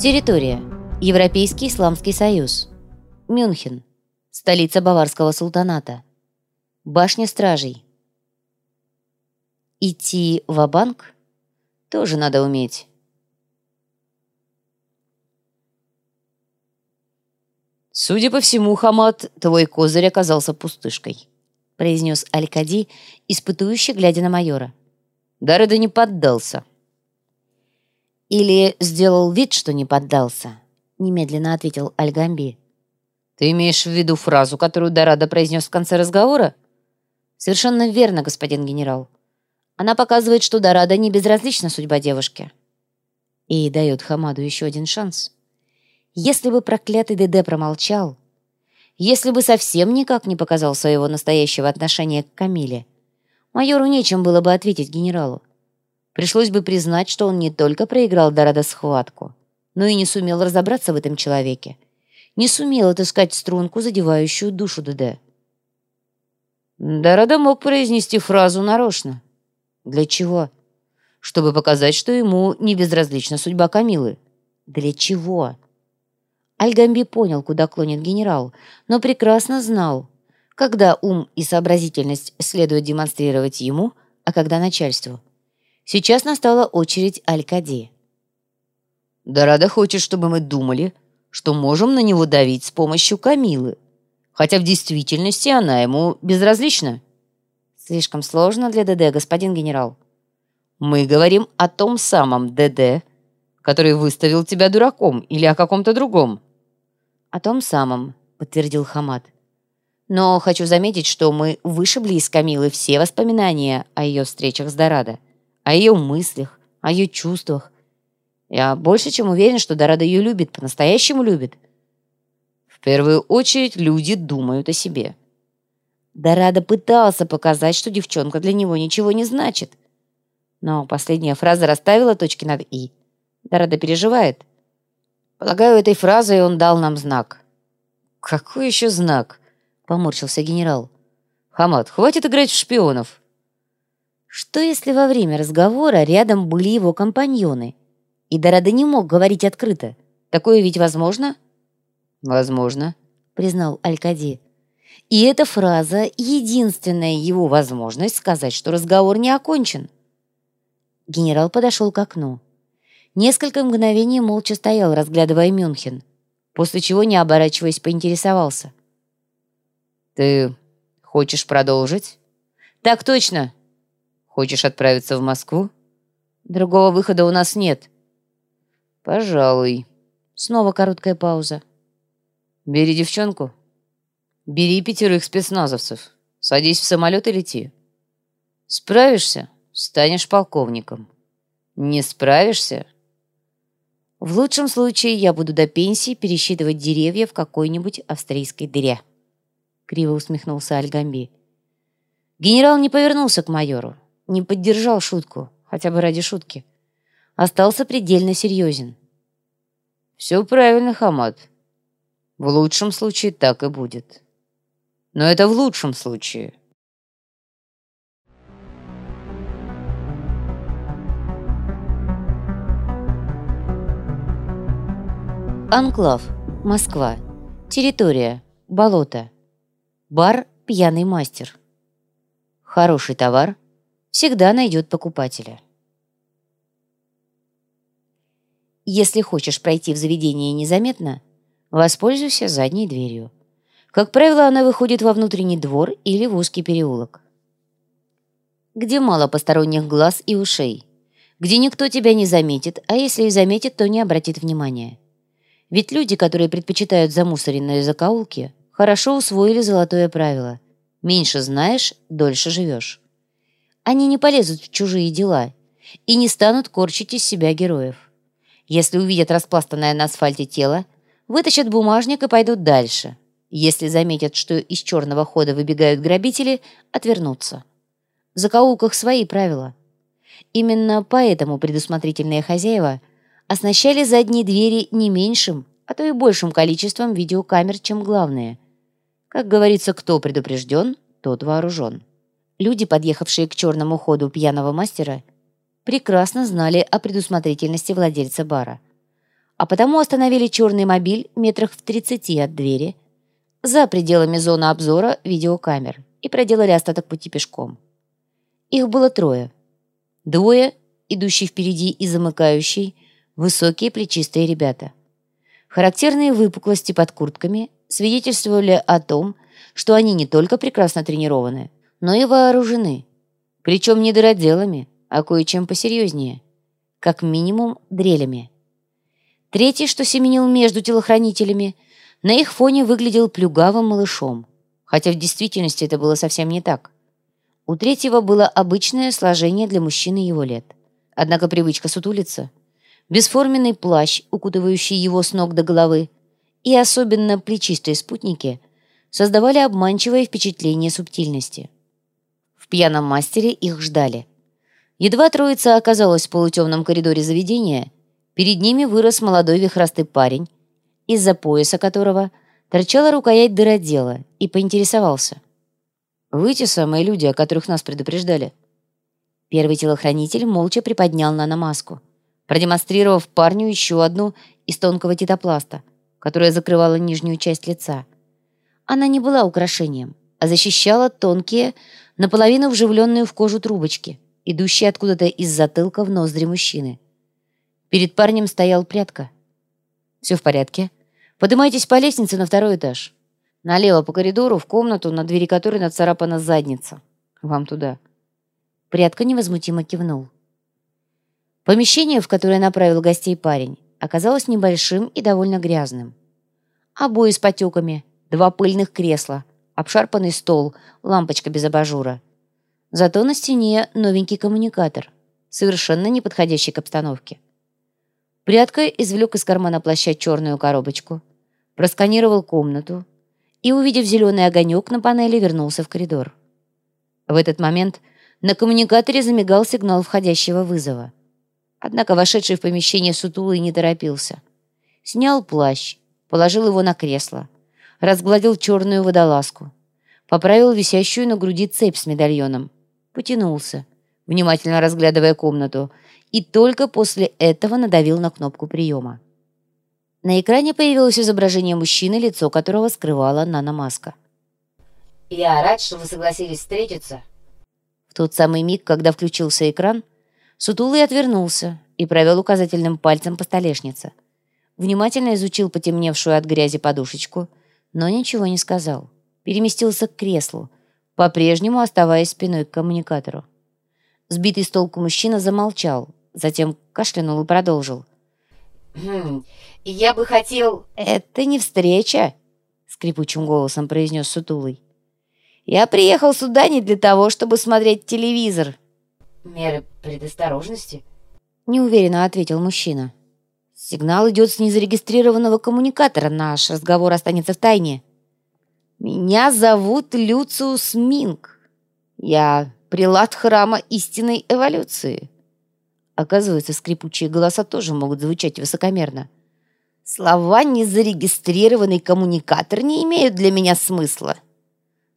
Территория. Европейский Исламский Союз. Мюнхен. Столица Баварского султаната. Башня стражей. Идти в банк тоже надо уметь. «Судя по всему, Хамад, твой козырь оказался пустышкой», произнес Алькади, испытующе глядя на майора. Дареда не поддался. «Или сделал вид, что не поддался», немедленно ответил Альгамби. «Ты имеешь в виду фразу, которую Дорадо произнес в конце разговора?» «Совершенно верно, господин генерал. Она показывает, что Дорадо не безразлична судьба девушки. И дает Хамаду еще один шанс. Если бы проклятый ДД промолчал, если бы совсем никак не показал своего настоящего отношения к Камиле, майору нечем было бы ответить генералу. Пришлось бы признать, что он не только проиграл Дорадо схватку, но и не сумел разобраться в этом человеке. Не сумел отыскать струнку, задевающую душу ДД. Дорадо мог произнести фразу нарочно. Для чего? Чтобы показать, что ему не безразлична судьба Камилы. Для чего? Альгамби понял, куда клонит генерал, но прекрасно знал, когда ум и сообразительность следует демонстрировать ему, а когда начальству. Сейчас настала очередь Алькади. Дорада хочет, чтобы мы думали, что можем на него давить с помощью Камилы, хотя в действительности она ему безразлична. Слишком сложно для ДД, господин генерал. Мы говорим о том самом ДД, который выставил тебя дураком или о каком-то другом. О том самом, подтвердил Хамад. Но хочу заметить, что мы вышибли из Камилы все воспоминания о ее встречах с Дорадо, о ее мыслях, о ее чувствах. Я больше чем уверен, что Дорадо ее любит, по-настоящему любит. В первую очередь люди думают о себе. Дорадо пытался показать, что девчонка для него ничего не значит. Но последняя фраза расставила точки над «и». Дорадо переживает. Полагаю, этой фразой он дал нам знак. «Какой еще знак?» — поморщился генерал. «Хамад, хватит играть в шпионов». Что если во время разговора рядом были его компаньоны? И Дорадо не мог говорить открыто. Такое ведь возможно? «Возможно», — признал Алькади. И эта фраза — единственная его возможность сказать, что разговор не окончен. Генерал подошел к окну. Несколько мгновений молча стоял, разглядывая Мюнхен, после чего, не оборачиваясь, поинтересовался. «Ты хочешь продолжить?» «Так точно!» «Хочешь отправиться в Москву?» «Другого выхода у нас нет». «Пожалуй». Снова короткая пауза. «Бери девчонку». Бери пятерых спецназовцев. Садись в самолет и лети. Справишься — станешь полковником. Не справишься — В лучшем случае я буду до пенсии пересчитывать деревья в какой-нибудь австрийской дыре. Криво усмехнулся Альгамби. Генерал не повернулся к майору, не поддержал шутку, хотя бы ради шутки. Остался предельно серьезен. «Все правильно, Хамад. В лучшем случае так и будет». Но это в лучшем случае. Анклав. Москва. Территория. Болото. Бар «Пьяный мастер». Хороший товар всегда найдет покупателя. Если хочешь пройти в заведение незаметно, воспользуйся задней дверью. Как правило, она выходит во внутренний двор или в узкий переулок. Где мало посторонних глаз и ушей. Где никто тебя не заметит, а если и заметит, то не обратит внимания. Ведь люди, которые предпочитают замусоренные закоулки, хорошо усвоили золотое правило. Меньше знаешь, дольше живешь. Они не полезут в чужие дела и не станут корчить из себя героев. Если увидят распластанное на асфальте тело, вытащат бумажник и пойдут дальше – если заметят, что из черного хода выбегают грабители, отвернутся. В закоулках свои правила. Именно поэтому предусмотрительные хозяева оснащали задние двери не меньшим, а то и большим количеством видеокамер, чем главные. Как говорится, кто предупрежден, тот вооружен. Люди, подъехавшие к черному ходу пьяного мастера, прекрасно знали о предусмотрительности владельца бара. а потому остановили черный мобиль метрах в 30 от двери, за пределами зоны обзора видеокамер и проделали остаток пути пешком. Их было трое. Двое, идущий впереди и замыкающий, высокие плечистые ребята. Характерные выпуклости под куртками свидетельствовали о том, что они не только прекрасно тренированы, но и вооружены. Причем не дыроделами, а кое-чем посерьезнее. Как минимум дрелями. Третий, что семенил между телохранителями, на их фоне выглядел плюгавым малышом, хотя в действительности это было совсем не так. У третьего было обычное сложение для мужчины его лет. Однако привычка сутулиться, бесформенный плащ, укутывающий его с ног до головы, и особенно плечистые спутники создавали обманчивое впечатление субтильности. Пьяном мастере их ждали. Едва троица оказалась в полутемном коридоре заведения, перед ними вырос молодой вихрастый парень, из-за пояса которого торчала рукоять дыродела, и поинтересовался. «Вы те самые люди, о которых нас предупреждали?» Первый телохранитель молча приподнял наномаску, продемонстрировав парню еще одну из тонкого титопласта, которая закрывала нижнюю часть лица. Она не была украшением, а защищала тонкие, наполовину вживленные в кожу трубочки, идущие откуда-то из затылка в ноздри мужчины. Перед парнем стоял прятка. «Все в порядке. Поднимайтесь по лестнице на второй этаж. Налево по коридору, в комнату, на двери которой нацарапана задница. Вам туда». Прятка невозмутимо кивнул. Помещение, в которое направил гостей парень, оказалось небольшим и довольно грязным. Обои с потеками, два пыльных кресла, обшарпанный стол, лампочка без абажура. Зато на стене новенький коммуникатор, совершенно не подходящий к обстановке. Прятка извлек из кармана плаща черную коробочку, просканировал комнату и, увидев зеленый огонек на панели, вернулся в коридор. В этот момент на коммуникаторе замигал сигнал входящего вызова. Однако вошедший в помещение сутулый не торопился. Снял плащ, положил его на кресло, разгладил черную водолазку, поправил висящую на груди цепь с медальоном, потянулся, внимательно разглядывая комнату, и только после этого надавил на кнопку приема. На экране появилось изображение мужчины, лицо которого скрывала наномаска. «Я рад, что вы согласились встретиться». В тот самый миг, когда включился экран, Сутулый отвернулся и провел указательным пальцем по столешнице. Внимательно изучил потемневшую от грязи подушечку, но ничего не сказал. Переместился к креслу, по-прежнему оставаясь спиной к коммуникатору. Сбитый с толку мужчина замолчал, затем кашлянул и продолжил. «Хм, я бы хотел...» «Это не встреча», — скрипучим голосом произнес Сутулый. «Я приехал сюда не для того, чтобы смотреть телевизор меры предосторожности?» Неуверенно ответил мужчина. «Сигнал идет с незарегистрированного коммуникатора. Наш разговор останется в тайне. Меня зовут Люциус Минг. Я прилад храма истинной эволюции». Оказывается, скрипучие голоса тоже могут звучать высокомерно. Слова «незарегистрированный коммуникатор» не имеют для меня смысла.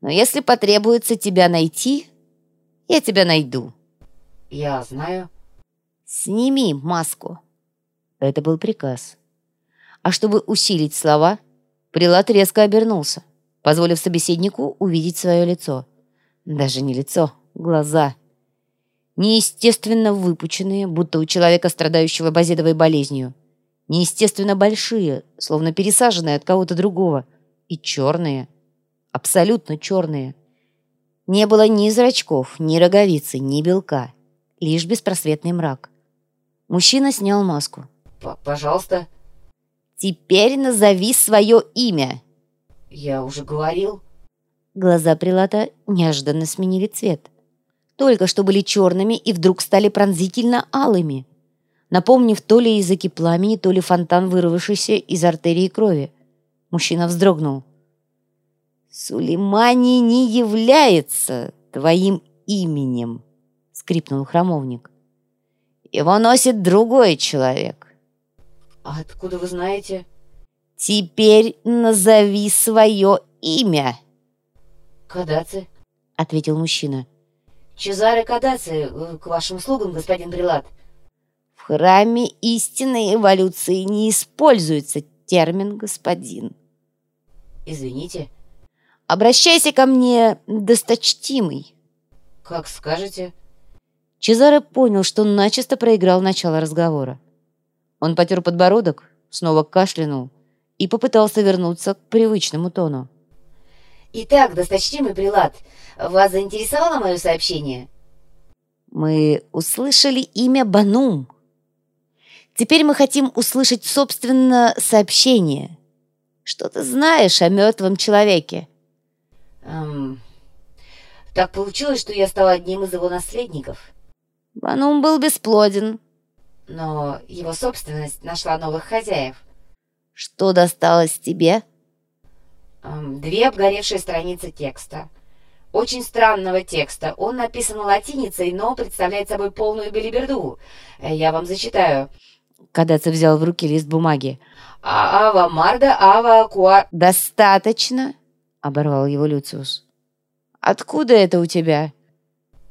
Но если потребуется тебя найти, я тебя найду. «Я знаю». «Сними маску». Это был приказ. А чтобы усилить слова, Прилад резко обернулся, позволив собеседнику увидеть свое лицо. Даже не лицо, глаза. Неестественно выпученные, будто у человека, страдающего базедовой болезнью. Неестественно большие, словно пересаженные от кого-то другого. И черные. Абсолютно черные. Не было ни зрачков, ни роговицы, ни белка лишь беспросветный мрак. Мужчина снял маску. «Пожалуйста». «Теперь назови свое имя». «Я уже говорил». Глаза Прилата неожиданно сменили цвет. Только что были черными и вдруг стали пронзительно алыми, напомнив то ли языки пламени, то ли фонтан, вырвавшийся из артерии крови. Мужчина вздрогнул. «Сулеймани не является твоим именем», скрипнул храмовник. «Его носит другой человек». «А откуда вы знаете?» «Теперь назови свое имя». «Кадаци», — ответил мужчина. «Чезаре Кадаци, к вашим услугам, господин Прилад». В храме истинной эволюции не используется термин «господин». Извините. Обращайся ко мне, досточтимый. Как скажете. Чезаре понял, что начисто проиграл начало разговора. Он потер подбородок, снова кашлянул и попытался вернуться к привычному тону. «Итак, досточтимый прилад, вас заинтересовало мое сообщение?» «Мы услышали имя Банум. Теперь мы хотим услышать, собственно, сообщение. Что ты знаешь о мертвом человеке?» эм, «Так получилось, что я стал одним из его наследников». Банум был бесплоден. Но его собственность нашла новых хозяев. Что досталось тебе? Две обгоревшие страницы текста. Очень странного текста. Он написан латиницей, но представляет собой полную белиберду. Э, я вам зачитаю. Кадацев взял в руки лист бумаги. А «Ава Марда, Ава Куа...» «Достаточно!» — оборвал его Люциус. «Откуда это у тебя?»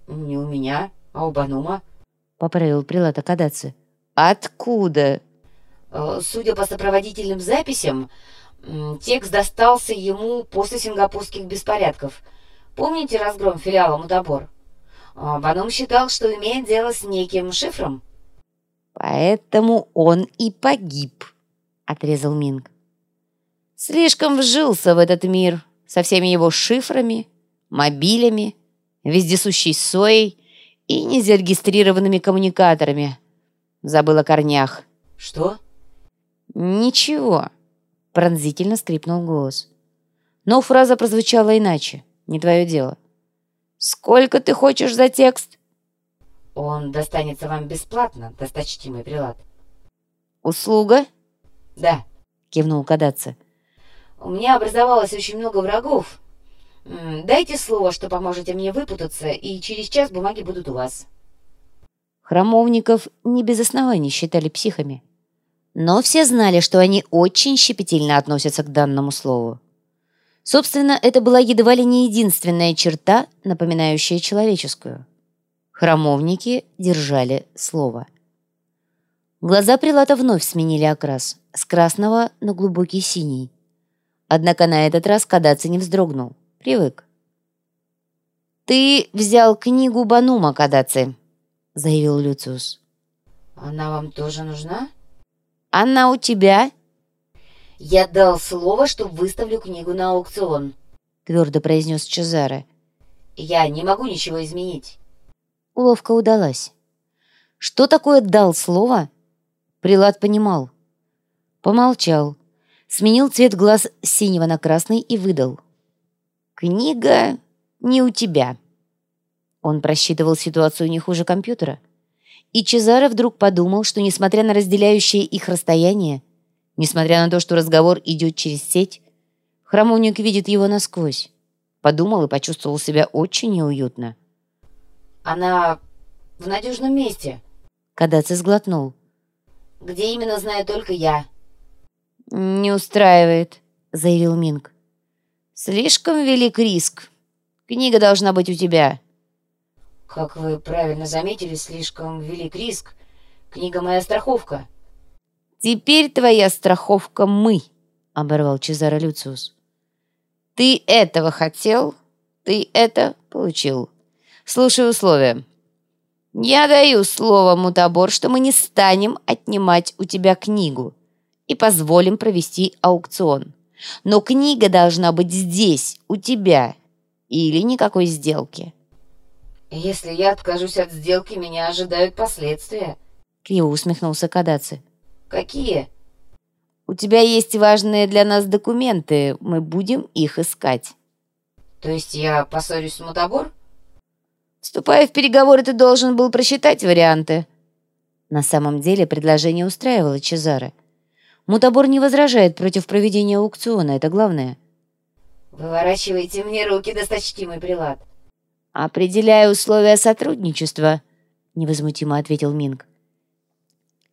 «Не у меня, а у Банума», — поправил прилата Кадаци. «Откуда?» Э, судя по сопроводительным записям, текст достался ему после сингапурских беспорядков. Помните разгром филиала Мудабор? Э, Банум считал, что имеет дело с неким шифром. «Поэтому он и погиб», — отрезал Минг. «Слишком вжился в этот мир со всеми его шифрами, мобилями, вездесущей соей и незарегистрированными коммуникаторами. Забыл о корнях». «Что?» «Ничего», — пронзительно скрипнул голос. Но фраза прозвучала иначе. Не твое дело. «Сколько ты хочешь за текст?» Он достанется вам бесплатно, досточтимый прилад. Услуга? Да, кивнул Кадаци. У меня образовалось очень много врагов. Дайте слово, что поможете мне выпутаться, и через час бумаги будут у вас. Храмовников не без оснований считали психами. Но все знали, что они очень щепетильно относятся к данному слову. Собственно, это была едва ли не единственная черта, напоминающая человеческую. Храмовники держали слово. Глаза Прилата вновь сменили окрас, с красного на глубокий синий. Однако на этот раз Кадаци не вздрогнул, привык. «Ты взял книгу Банума, Кадаци», — заявил Люциус. «Она вам тоже нужна?» «Она у тебя?» «Я дал слово, что выставлю книгу на аукцион», — твердо произнес Чезаре. «Я не могу ничего изменить». Уловка удалась. Что такое «дал слово»? Прилад понимал. Помолчал. Сменил цвет глаз с синего на красный и выдал. «Книга не у тебя». Он просчитывал ситуацию не хуже компьютера. И Чезаро вдруг подумал, что, несмотря на разделяющее их расстояние, несмотря на то, что разговор идет через сеть, храмовник видит его насквозь. Подумал и почувствовал себя очень неуютно. Она в надежном месте. Кадаци сглотнул. Где именно, знаю только я. Не устраивает, заявил Минг. Слишком велик риск. Книга должна быть у тебя. Как вы правильно заметили, слишком велик риск. Книга моя страховка. Теперь твоя страховка мы, оборвал Чезаро Люциус. Ты этого хотел, ты это получил. Слушай условия. Я даю слово, Мутабор, что мы не станем отнимать у тебя книгу и позволим провести аукцион. Но книга должна быть здесь, у тебя, или никакой сделки. Если я откажусь от сделки, меня ожидают последствия. Криво усмехнулся Кадаци. Какие? У тебя есть важные для нас документы, мы будем их искать. То есть я поссорюсь с Мутабор? Вступая в переговоры, ты должен был просчитать варианты. На самом деле предложение устраивало Чезаре. Мутабор не возражает против проведения аукциона, это главное. Выворачивайте мне руки, досточтимый прилад. Определяю условия сотрудничества, невозмутимо ответил Минг.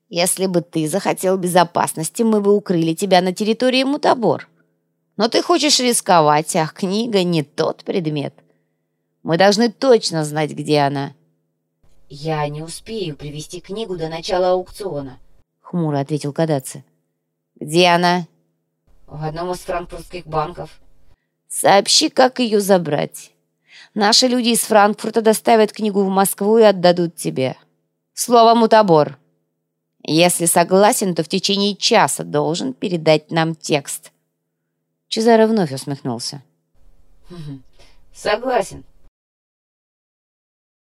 Если бы ты захотел безопасности, мы бы укрыли тебя на территории Мутабор. Но ты хочешь рисковать, а книга не тот предмет. Мы должны точно знать, где она». «Я не успею привести книгу до начала аукциона», — хмуро ответил Кадаци. «Где она?» «В одном из франкфуртских банков». «Сообщи, как ее забрать. Наши люди из Франкфурта доставят книгу в Москву и отдадут тебе. Слово «мутабор». Если согласен, то в течение часа должен передать нам текст». Чезаро вновь усмехнулся. «Согласен.